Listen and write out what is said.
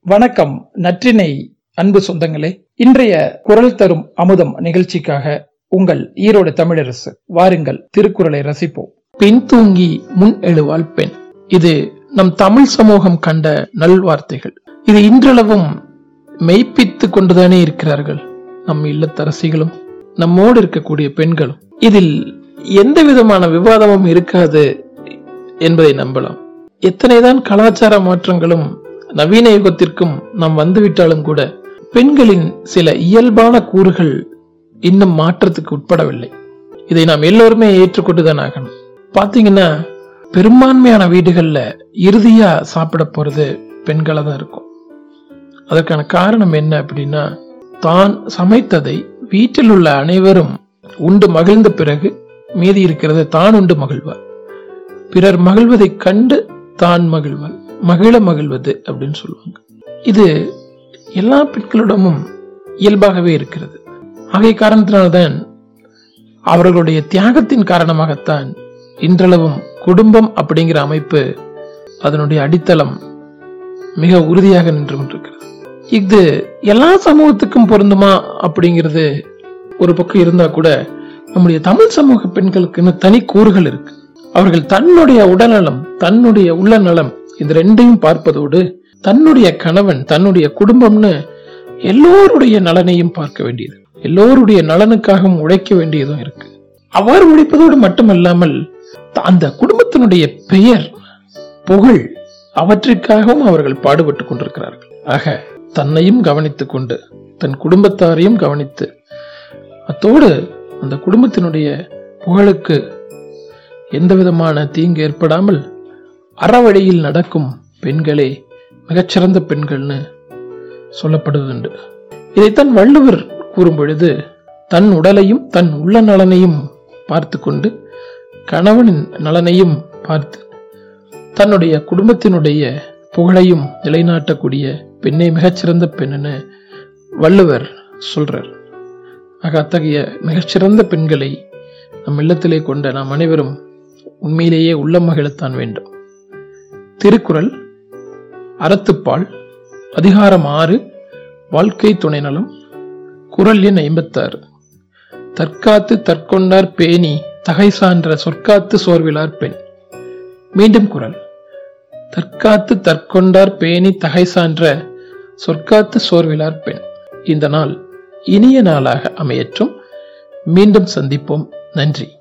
வணக்கம் நற்றினை அன்பு சொந்தங்களே. இன்றைய குரல் தரும் அமுதம் நிகழ்ச்சிக்காக உங்கள் ஈரோடு தமிழரசு வாருங்கள் திருக்குறளை ரசிப்போம். பெண் தூங்கி முன் எழுவாள் பெண். இது நம் தமிழ் சமூகம் கண்ட நல்வார்த்தைகள். இது இன்றளவும் மெய்ப்பித்து கொண்டுதானே இருக்கிறார்கள் நம் இல்லத்தரசிகளும் நம்மோடு இருக்கக்கூடிய பெண்களும். இதில் எந்த விதமான விவாதமும் இருக்காது என்பதை நம்பலாம். எத்தனைதான் கலாச்சார மாற்றங்களும் நவீன யுகத்திற்கும் நாம் வந்துவிட்டாலும் கூட பெண்களின் சில இயல்பான கூறுகள் இன்னும் மாற்றத்துக்கு உட்படவில்லை. இதை நாம் எல்லோருமே ஏற்றுக்கொண்டுதான் ஆகணும். பாத்தீங்கன்னா பெரும்பான்மையான வீடுகள்ல இறுதியா சாப்பிட போறது பெண்களா தான் இருக்கும். அதற்கான காரணம் என்ன அப்படின்னா தான் சமைத்ததை வீட்டில் உள்ள அனைவரும் உண்டு மகிழ்ந்த பிறகு மீதி இருக்கிறது தான் உண்டு மகிழ்வார். பிறர் மகிழ்வதை கண்டு தான் மகிழ்வன் மகிழ மகிழ்வது அப்படின்னு சொல்லுவாங்க. இது எல்லா பெண்களிடமும் இயல்பாகவே இருக்கிறது. ஆகிய காரணத்தினால்தான் அவர்களுடைய தியாகத்தின் காரணமாகத்தான் இன்றளவும் குடும்பம் அப்படிங்கிற அமைப்பு அதனுடைய அடித்தளம் மிக உறுதியாக நின்று கொண்டிருக்கிறது. இது எல்லா சமூகத்துக்கும் பொருந்துமா அப்படிங்கிறது ஒரு பக்கம் இருந்தா கூட நம்முடைய தமிழ் சமூக பெண்களுக்குன்னு தனி கூறுகள் இருக்கு. அவர்கள் தன்னுடைய உடல்நலம் தன்னுடைய உள்ள நலம் இது ரெண்டையும் பார்ப்பதோடு தன்னுடைய கணவன் தன்னுடைய குடும்பம்னு எல்லோருடைய நலனையும் பார்க்க வேண்டியது. எல்லோருடைய நலனுக்காகவும் உழைக்க வேண்டியதும் இருக்கு. அவர் உழைப்பதோடு மட்டுமல்லாமல் அந்த குடும்பத்தினுடைய பெயர் புகழ் அவற்றிற்காகவும் அவர்கள் பாடுபட்டுக் கொண்டிருக்கிறார்கள். ஆக தன்னையும் கவனித்துக் கொண்டு தன் குடும்பத்தாரையும் கவனித்து அத்தோடு அந்த குடும்பத்தினுடைய புகழுக்கு எந்தவிதமான தீங்கு ஏற்படாமல் அறவழியில் நடக்கும் பெண்களே மிகச்சிறந்த பெண்கள்னு சொல்லப்படுவதுண்டு. இதைத்தான் வள்ளுவர் கூறும் பொழுது தன் உடலையும் தன் உள்ள நலனையும் பார்த்து கொண்டு கணவனின் நலனையும் பார்த்து தன்னுடைய குடும்பத்தினுடைய புகழையும் நிலைநாட்டக்கூடிய பெண்ணை மிகச்சிறந்த பெண்ணுன்னு வள்ளுவர் சொல்றார். ஆக அத்தகைய மிகச்சிறந்த பெண்களை நம் இல்லத்திலே கொண்ட நாம் அனைவரும் உண்மையிலேயே உள்ளம் மகிழத்தான் வேண்டும். திருக்குறள் அறத்துப்பால் அதிகாரம் ஆறு வாழ்க்கை துணை நலம் குரல் எண் ஐம்பத்தாறு. தற்காத்து தற்கொண்டார் பேணி தகை சான்ற சொற்காத்து சோர்விலார் பெண். மீண்டும் குரல் தற்காத்து தற்கொண்டார் பேணி தகை சான்ற சொற்காத்து சோர்விலார் பெண். இந்த நாள் இனிய நாளாக அமையற்றும். மீண்டும் சந்திப்போம். நன்றி.